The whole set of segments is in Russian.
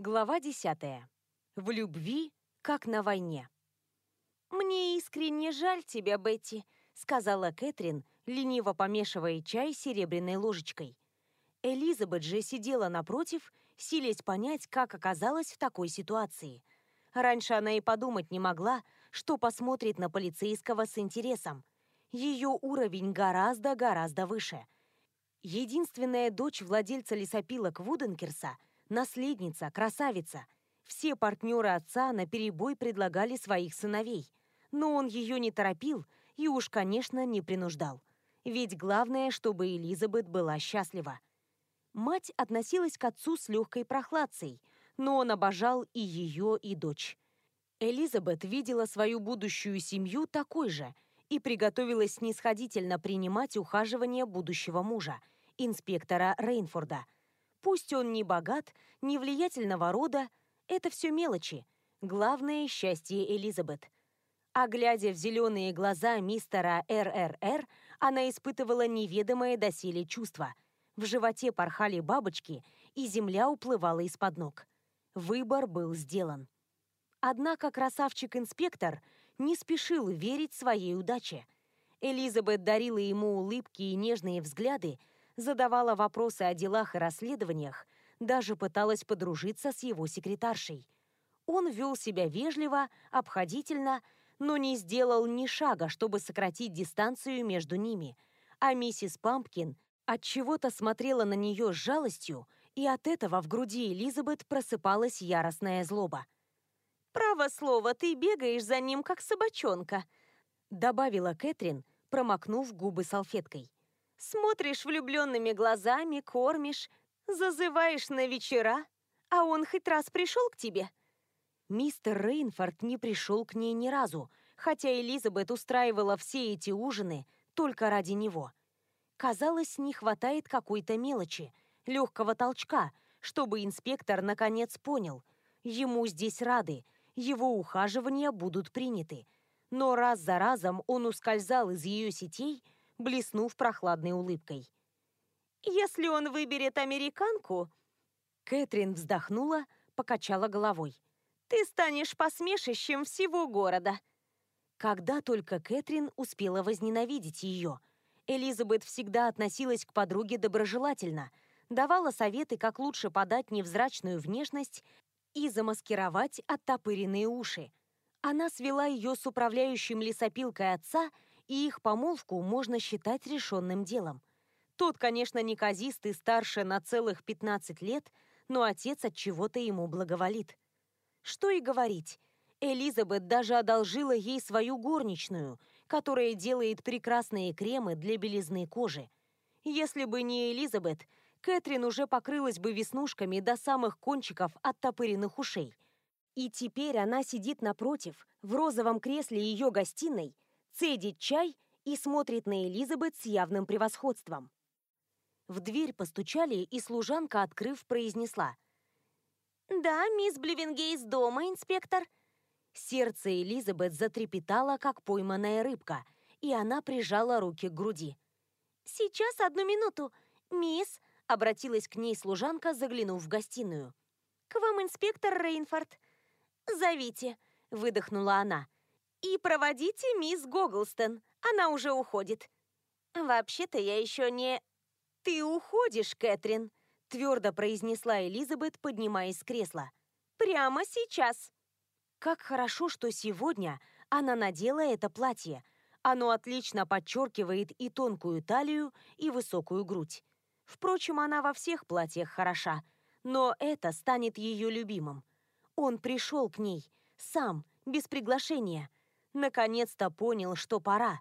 Глава 10. В любви, как на войне. «Мне искренне жаль тебя, Бетти», — сказала Кэтрин, лениво помешивая чай серебряной ложечкой. Элизабет же сидела напротив, силясь понять, как оказалась в такой ситуации. Раньше она и подумать не могла, что посмотрит на полицейского с интересом. Ее уровень гораздо-гораздо выше. Единственная дочь владельца лесопилок Вуденкерса — наследница, красавица. Все партнеры отца наперебой предлагали своих сыновей. Но он ее не торопил и уж, конечно, не принуждал. Ведь главное, чтобы Элизабет была счастлива. Мать относилась к отцу с легкой прохладцей, но он обожал и ее, и дочь. Элизабет видела свою будущую семью такой же и приготовилась снисходительно принимать ухаживание будущего мужа, инспектора Рейнфорда – Пусть он не богат, не влиятельного рода, это все мелочи. Главное – счастье Элизабет. А глядя в зеленые глаза мистера РРР, она испытывала неведомое доселе чувство. В животе порхали бабочки, и земля уплывала из-под ног. Выбор был сделан. Однако красавчик-инспектор не спешил верить своей удаче. Элизабет дарила ему улыбки и нежные взгляды, задавала вопросы о делах и расследованиях, даже пыталась подружиться с его секретаршей. Он вел себя вежливо, обходительно, но не сделал ни шага, чтобы сократить дистанцию между ними. А миссис Пампкин от чего-то смотрела на нее с жалостью, и от этого в груди Элизабет просыпалась яростная злоба. «Право слово, ты бегаешь за ним, как собачонка», добавила Кэтрин, промокнув губы салфеткой. Смотришь влюбленными глазами, кормишь, зазываешь на вечера, а он хоть раз пришел к тебе?» Мистер Рейнфорд не пришел к ней ни разу, хотя Элизабет устраивала все эти ужины только ради него. Казалось, не хватает какой-то мелочи, легкого толчка, чтобы инспектор наконец понял. Ему здесь рады, его ухаживания будут приняты. Но раз за разом он ускользал из ее сетей – блеснув прохладной улыбкой. «Если он выберет американку...» Кэтрин вздохнула, покачала головой. «Ты станешь посмешищем всего города!» Когда только Кэтрин успела возненавидеть ее, Элизабет всегда относилась к подруге доброжелательно, давала советы, как лучше подать невзрачную внешность и замаскировать оттопыренные уши. Она свела ее с управляющим лесопилкой отца и их помолвку можно считать решенным делом. Тот, конечно, неказист и старше на целых 15 лет, но отец от чего-то ему благоволит. Что и говорить, Элизабет даже одолжила ей свою горничную, которая делает прекрасные кремы для белизны кожи. Если бы не Элизабет, Кэтрин уже покрылась бы веснушками до самых кончиков оттопыренных ушей. И теперь она сидит напротив, в розовом кресле ее гостиной, цедит чай и смотрит на Элизабет с явным превосходством. В дверь постучали, и служанка, открыв, произнесла. «Да, мисс Блевингейс дома, инспектор». Сердце Элизабет затрепетало, как пойманная рыбка, и она прижала руки к груди. «Сейчас, одну минуту. Мисс», — обратилась к ней служанка, заглянув в гостиную. «К вам инспектор Рейнфорд». «Зовите», — выдохнула она. И проводите мисс Гоглстон. Она уже уходит. Вообще-то я еще не... Ты уходишь, Кэтрин, твердо произнесла Элизабет, поднимаясь с кресла. Прямо сейчас. Как хорошо, что сегодня она надела это платье. Оно отлично подчеркивает и тонкую талию, и высокую грудь. Впрочем, она во всех платьях хороша, но это станет ее любимым. Он пришел к ней, сам, без приглашения, наконец-то понял, что пора.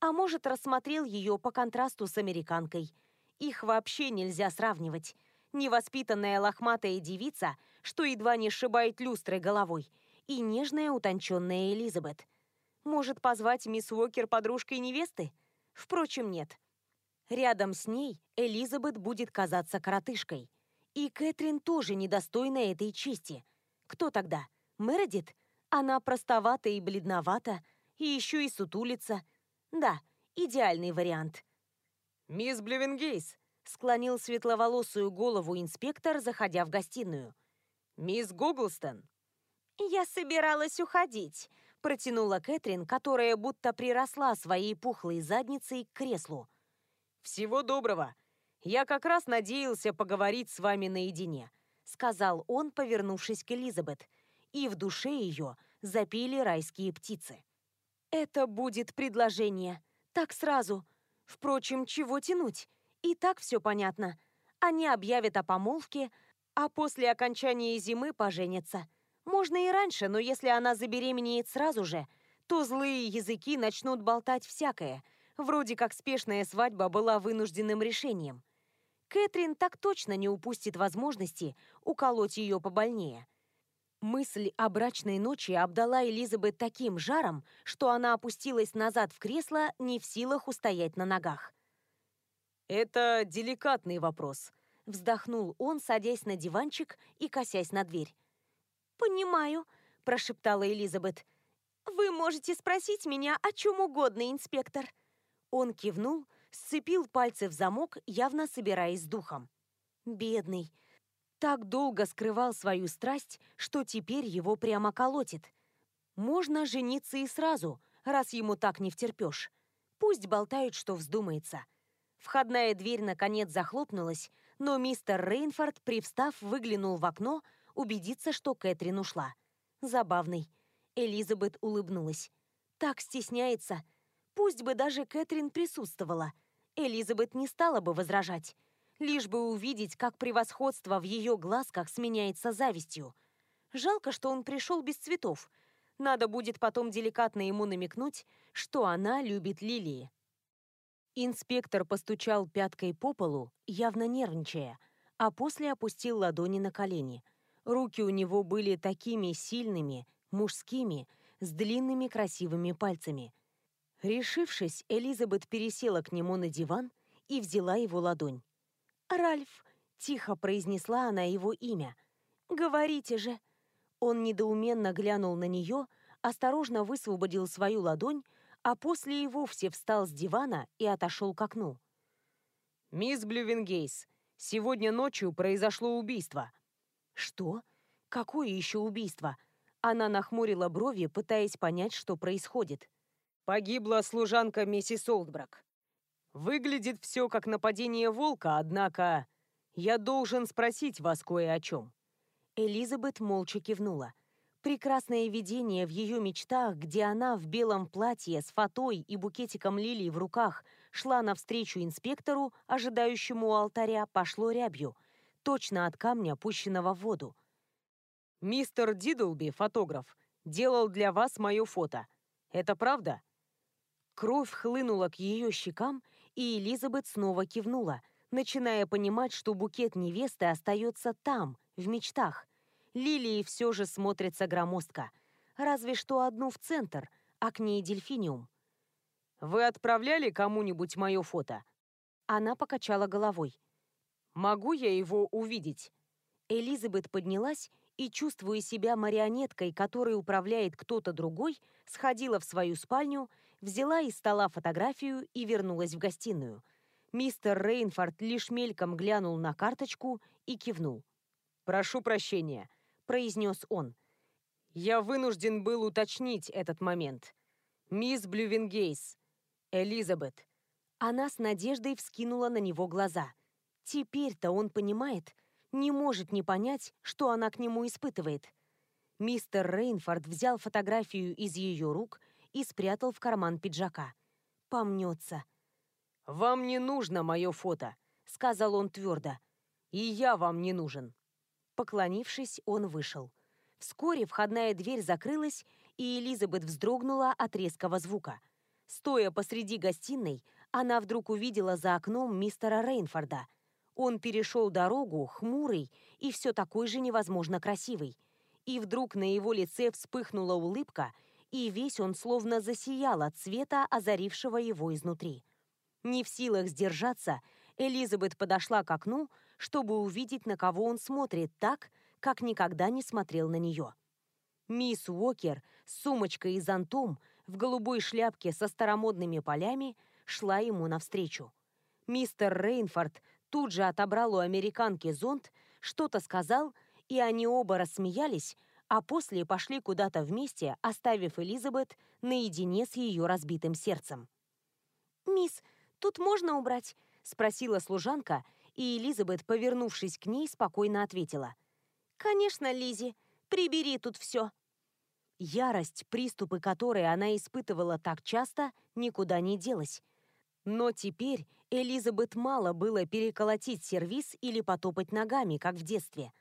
А может, рассмотрел ее по контрасту с американкой. Их вообще нельзя сравнивать. Невоспитанная лохматая девица, что едва не сшибает люстрой головой, и нежная утонченная Элизабет. Может, позвать мисс Уокер подружкой невесты? Впрочем, нет. Рядом с ней Элизабет будет казаться коротышкой. И Кэтрин тоже недостойна этой чести. Кто тогда? Мередит? Она простовата и бледновата, и еще и сутулится. Да, идеальный вариант. «Мисс Блевенгейс», — склонил светловолосую голову инспектор, заходя в гостиную. «Мисс Гуглстон!» «Я собиралась уходить», — протянула Кэтрин, которая будто приросла своей пухлой задницей к креслу. «Всего доброго. Я как раз надеялся поговорить с вами наедине», — сказал он, повернувшись к Элизабет, и в душе ее запели райские птицы. «Это будет предложение. Так сразу. Впрочем, чего тянуть? И так все понятно. Они объявят о помолвке, а после окончания зимы поженятся. Можно и раньше, но если она забеременеет сразу же, то злые языки начнут болтать всякое, вроде как спешная свадьба была вынужденным решением. Кэтрин так точно не упустит возможности уколоть ее побольнее. Мысль о брачной ночи обдала Элизабет таким жаром, что она опустилась назад в кресло, не в силах устоять на ногах. «Это деликатный вопрос», Вздохнул он, садясь на диванчик и косясь на дверь. «Понимаю», – прошептала Элизабет. «Вы можете спросить меня о чем угодно, инспектор». Он кивнул, сцепил пальцы в замок, явно собираясь с духом. Бедный. Так долго скрывал свою страсть, что теперь его прямо колотит. Можно жениться и сразу, раз ему так не втерпешь. Пусть болтают, что вздумается. Входная дверь наконец захлопнулась, но мистер Рейнфорд, привстав, выглянул в окно, убедиться, что Кэтрин ушла. Забавный. Элизабет улыбнулась. Так стесняется. Пусть бы даже Кэтрин присутствовала. Элизабет не стала бы возражать. Лишь бы увидеть, как превосходство в ее глазках сменяется завистью. Жалко, что он пришел без цветов. Надо будет потом деликатно ему намекнуть, что она любит лилии. Инспектор постучал пяткой по полу, явно нервничая, а после опустил ладони на колени. Руки у него были такими сильными, мужскими, с длинными красивыми пальцами. Решившись, Элизабет пересела к нему на диван и взяла его ладонь. «Ральф!» — тихо произнесла она его имя. «Говорите же!» Он недоуменно глянул на нее, осторожно высвободил свою ладонь, а после и вовсе встал с дивана и отошел к окну. «Мисс Блювенгейс, сегодня ночью произошло убийство». «Что? Какое еще убийство?» Она нахмурила брови, пытаясь понять, что происходит. «Погибла служанка миссис Олдбрак. Выглядит все как нападение волка, однако я должен спросить вас кое о чем». Элизабет молча кивнула. Прекрасное видение в ее мечтах, где она в белом платье с фатой и букетиком лилий в руках шла навстречу инспектору, ожидающему у алтаря, пошло рябью, точно от камня, пущенного в воду. «Мистер Дидлби, фотограф, делал для вас мое фото. Это правда?» Кровь хлынула к ее щекам, и Элизабет снова кивнула, начиная понимать, что букет невесты остается там, в мечтах, Лилии все же смотрятся громоздко. Разве что одну в центр, а к ней дельфиниум. «Вы отправляли кому-нибудь мое фото?» Она покачала головой. «Могу я его увидеть?» Элизабет поднялась и, чувствуя себя марионеткой, которой управляет кто-то другой, сходила в свою спальню, взяла из стола фотографию и вернулась в гостиную. Мистер Рейнфорд лишь мельком глянул на карточку и кивнул. «Прошу прощения произнес он. «Я вынужден был уточнить этот момент. Мисс Блювенгейс, Элизабет». Она с надеждой вскинула на него глаза. Теперь-то он понимает, не может не понять, что она к нему испытывает. Мистер Рейнфорд взял фотографию из ее рук и спрятал в карман пиджака. Помнется. «Вам не нужно мое фото», — сказал он твердо. «И я вам не нужен». Поклонившись, он вышел. Вскоре входная дверь закрылась, и Элизабет вздрогнула от резкого звука. Стоя посреди гостиной, она вдруг увидела за окном мистера Рейнфорда. Он перешел дорогу, хмурый и все такой же невозможно красивый. И вдруг на его лице вспыхнула улыбка, и весь он словно засиял от света, озарившего его изнутри. Не в силах сдержаться, Элизабет подошла к окну, чтобы увидеть, на кого он смотрит так, как никогда не смотрел на нее. Мисс Уокер с сумочкой и зонтом в голубой шляпке со старомодными полями шла ему навстречу. Мистер Рейнфорд тут же отобрал у американки зонт, что-то сказал, и они оба рассмеялись, а после пошли куда-то вместе, оставив Элизабет наедине с ее разбитым сердцем. «Мисс, тут можно убрать?» — спросила служанка, и Элизабет, повернувшись к ней, спокойно ответила. «Конечно, Лизи, прибери тут все». Ярость, приступы которой она испытывала так часто, никуда не делась. Но теперь Элизабет мало было переколотить сервиз или потопать ногами, как в детстве.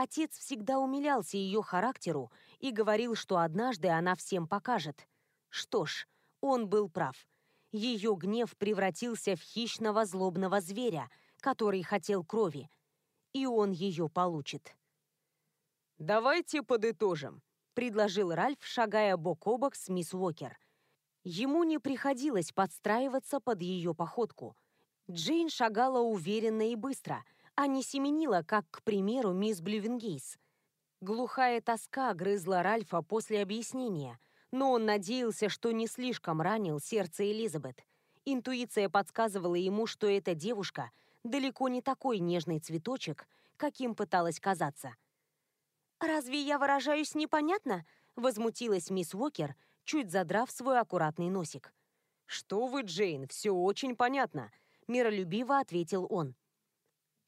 Отец всегда умилялся ее характеру и говорил, что однажды она всем покажет. Что ж, он был прав. Ее гнев превратился в хищного злобного зверя, который хотел крови. И он ее получит. «Давайте подытожим», — предложил Ральф, шагая бок о бок с мисс Уокер. Ему не приходилось подстраиваться под ее походку. Джейн шагала уверенно и быстро, а не семенила, как, к примеру, мисс Блювенгейс. Глухая тоска грызла Ральфа после объяснения, но он надеялся, что не слишком ранил сердце Элизабет. Интуиция подсказывала ему, что эта девушка далеко не такой нежный цветочек, каким пыталась казаться. «Разве я выражаюсь непонятно?» — возмутилась мисс Уокер, чуть задрав свой аккуратный носик. «Что вы, Джейн, все очень понятно», — миролюбиво ответил он.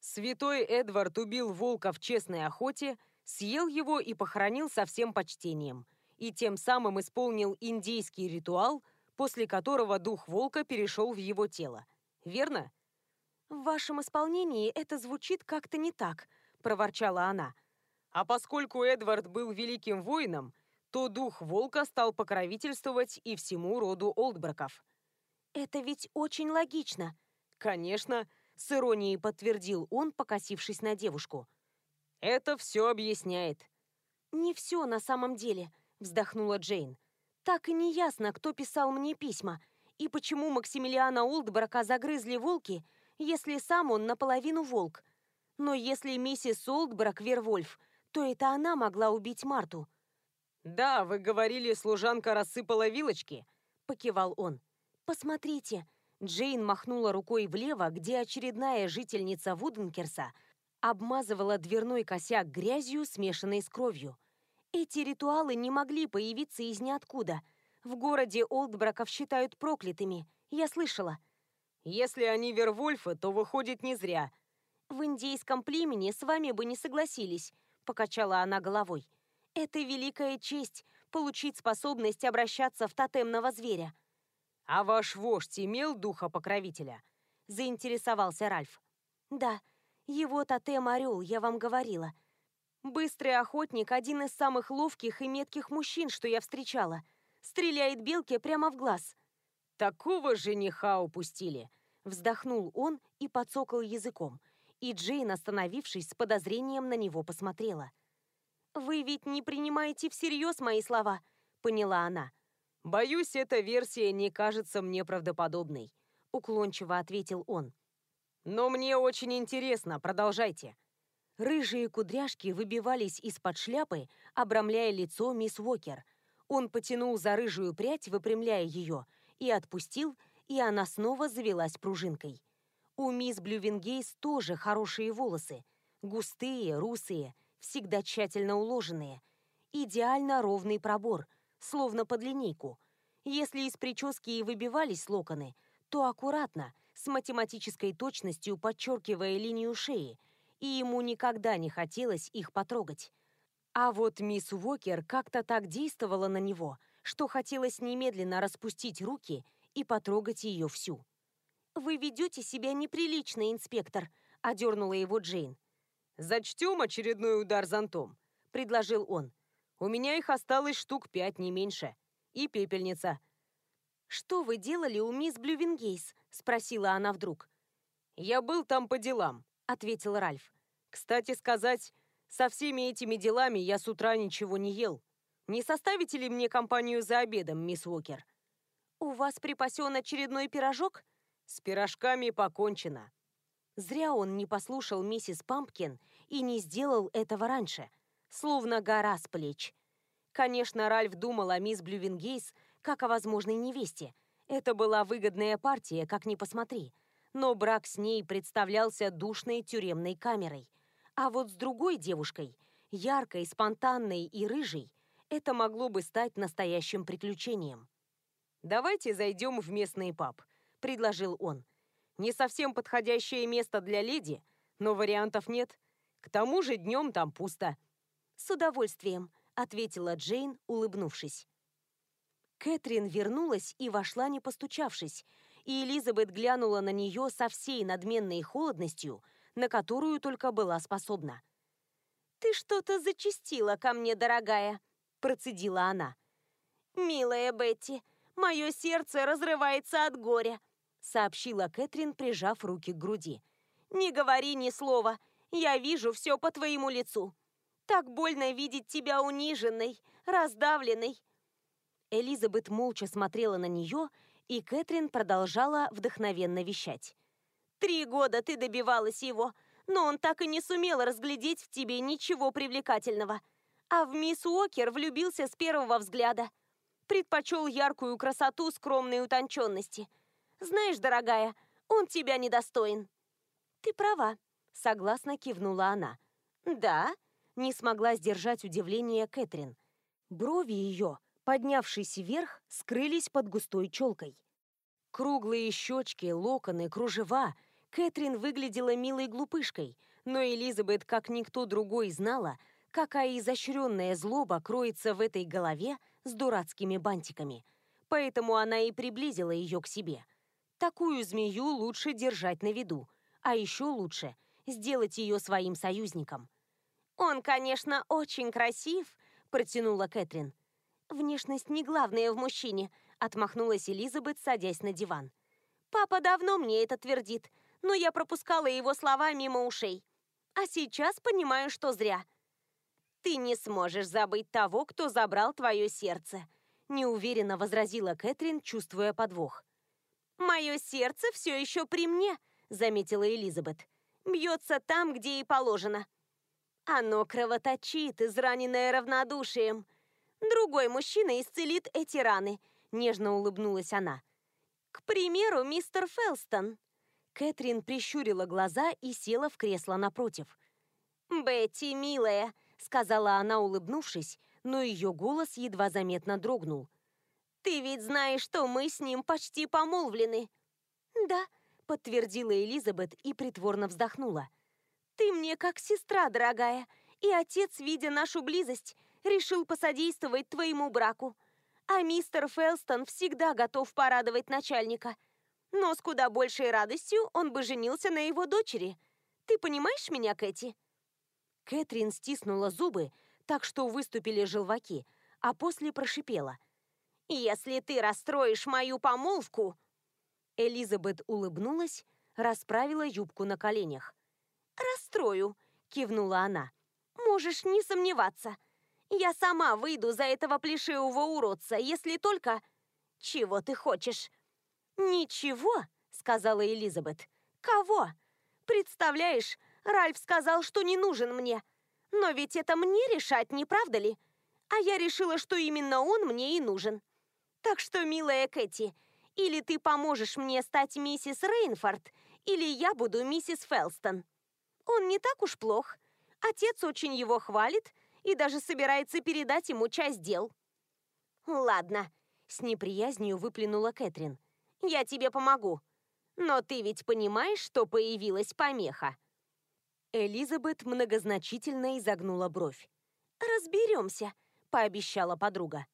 Святой Эдвард убил волка в честной охоте, съел его и похоронил со всем почтением, и тем самым исполнил индийский ритуал, после которого дух волка перешел в его тело. Верно? «В вашем исполнении это звучит как-то не так», — проворчала она. А поскольку Эдвард был великим воином, то дух волка стал покровительствовать и всему роду Олдбраков. «Это ведь очень логично». «Конечно», — с иронией подтвердил он, покосившись на девушку. «Это все объясняет». «Не все на самом деле», — вздохнула Джейн. «Так и не ясно, кто писал мне письма, и почему Максимилиана Олдбрака загрызли волки, если сам он наполовину волк. Но если миссис Олдбрак Вервольф, то это она могла убить Марту». «Да, вы говорили, служанка рассыпала вилочки», — покивал он. «Посмотрите». Джейн махнула рукой влево, где очередная жительница Вуденкерса обмазывала дверной косяк грязью, смешанной с кровью. Эти ритуалы не могли появиться из ниоткуда. В городе Олдбраков считают проклятыми, я слышала. «Если они Вервольфы, то выходит не зря». «В индейском племени с вами бы не согласились», — покачала она головой. «Это великая честь — получить способность обращаться в тотемного зверя». «А ваш вождь имел духа покровителя?» — заинтересовался Ральф. «Да, его тотем — орел, я вам говорила. Быстрый охотник — один из самых ловких и метких мужчин, что я встречала. Стреляет белке прямо в глаз». «Такого жениха упустили!» — вздохнул он и подсокал языком. И Джейн, остановившись, с подозрением на него посмотрела. «Вы ведь не принимаете всерьез мои слова», — поняла она. «Боюсь, эта версия не кажется мне правдоподобной», — уклончиво ответил он. «Но мне очень интересно, продолжайте». Рыжие кудряшки выбивались из-под шляпы, обрамляя лицо мисс Уокер. Он потянул за рыжую прядь, выпрямляя ее, и отпустил, и она снова завелась пружинкой. У мисс Блювенгейс тоже хорошие волосы. Густые, русые, всегда тщательно уложенные. Идеально ровный пробор, словно под линейку. Если из прически и выбивались локоны, то аккуратно, с математической точностью подчеркивая линию шеи, и ему никогда не хотелось их потрогать. А вот мисс Уокер как-то так действовала на него, что хотелось немедленно распустить руки и потрогать ее всю. «Вы ведете себя неприлично, инспектор», — одернула его Джейн. «Зачтем очередной удар зонтом», — предложил он. «У меня их осталось штук пять, не меньше. И пепельница». «Что вы делали у мисс Блювенгейс?» — спросила она вдруг. «Я был там по делам», — ответил Ральф. «Кстати сказать, со всеми этими делами я с утра ничего не ел. Не составите ли мне компанию за обедом, мисс Уокер?» «У вас припасен очередной пирожок?» «С пирожками покончено». Зря он не послушал миссис Пампкин и не сделал этого раньше, словно гора с плеч. Конечно, Ральф думал о мисс Блювенгейс как о возможной невесте. Это была выгодная партия, как ни посмотри. Но брак с ней представлялся душной тюремной камерой. А вот с другой девушкой яркой, спонтанной и рыжей, это могло бы стать настоящим приключением. «Давайте зайдем в местный паб», — предложил он. «Не совсем подходящее место для леди, но вариантов нет. К тому же днем там пусто». «С удовольствием», — ответила Джейн, улыбнувшись. Кэтрин вернулась и вошла, не постучавшись, и Элизабет глянула на нее со всей надменной холодностью, на которую только была способна. «Ты что-то зачастила ко мне, дорогая», — процедила она. «Милая Бетти, мое сердце разрывается от горя», — сообщила Кэтрин, прижав руки к груди. «Не говори ни слова, я вижу все по твоему лицу. Так больно видеть тебя униженной, раздавленной». Элизабет молча смотрела на нее, и Кэтрин продолжала вдохновенно вещать. «Три года ты добивалась его, но он так и не сумел разглядеть в тебе ничего привлекательного. А в мисс Уокер влюбился с первого взгляда. Предпочел яркую красоту скромной утонченности. Знаешь, дорогая, он тебя недостоин». «Ты права», — согласно кивнула она. «Да?» — не смогла сдержать удивление Кэтрин. Брови ее поднявшись вверх, скрылись под густой челкой. Круглые щечки, локоны, кружева. Кэтрин выглядела милой глупышкой, но Элизабет, как никто другой, знала, какая изощренная злоба кроется в этой голове с дурацкими бантиками. Поэтому она и приблизила ее к себе. Такую змею лучше держать на виду, а еще лучше сделать ее своим союзником. «Он, конечно, очень красив», — протянула Кэтрин. «Внешность не главное в мужчине», — отмахнулась Элизабет, садясь на диван. «Папа давно мне это твердит, но я пропускала его слова мимо ушей. А сейчас понимаю, что зря». «Ты не сможешь забыть того, кто забрал твое сердце», — неуверенно возразила Кэтрин, чувствуя подвох. «Мое сердце все еще при мне», — заметила Элизабет. «Бьется там, где и положено». «Оно кровоточит, израненное равнодушием», Другой мужчина исцелит эти раны», — нежно улыбнулась она. «К примеру, мистер Фелстон». Кэтрин прищурила глаза и села в кресло напротив. «Бетти, милая», — сказала она, улыбнувшись, но ее голос едва заметно дрогнул. «Ты ведь знаешь, что мы с ним почти помолвлены». «Да», — подтвердила Элизабет и притворно вздохнула. «Ты мне как сестра, дорогая, и отец, видя нашу близость, решил посодействовать твоему браку. А мистер Фелстон всегда готов порадовать начальника. Но с куда большей радостью он бы женился на его дочери. Ты понимаешь меня, Кэти?» Кэтрин стиснула зубы, так что выступили желваки, а после прошипела. «Если ты расстроишь мою помолвку...» Элизабет улыбнулась, расправила юбку на коленях. «Расстрою», — кивнула она. «Можешь не сомневаться. Я сама выйду за этого плешивого уродца, если только... Чего ты хочешь? Ничего, сказала Элизабет. Кого? Представляешь, Ральф сказал, что не нужен мне. Но ведь это мне решать, не правда ли? А я решила, что именно он мне и нужен. Так что, милая Кэти, или ты поможешь мне стать миссис Рейнфорд, или я буду миссис Фелстон. Он не так уж плох. Отец очень его хвалит, и даже собирается передать ему часть дел. «Ладно», — с неприязнью выплюнула Кэтрин. «Я тебе помогу. Но ты ведь понимаешь, что появилась помеха?» Элизабет многозначительно изогнула бровь. «Разберемся», — пообещала подруга.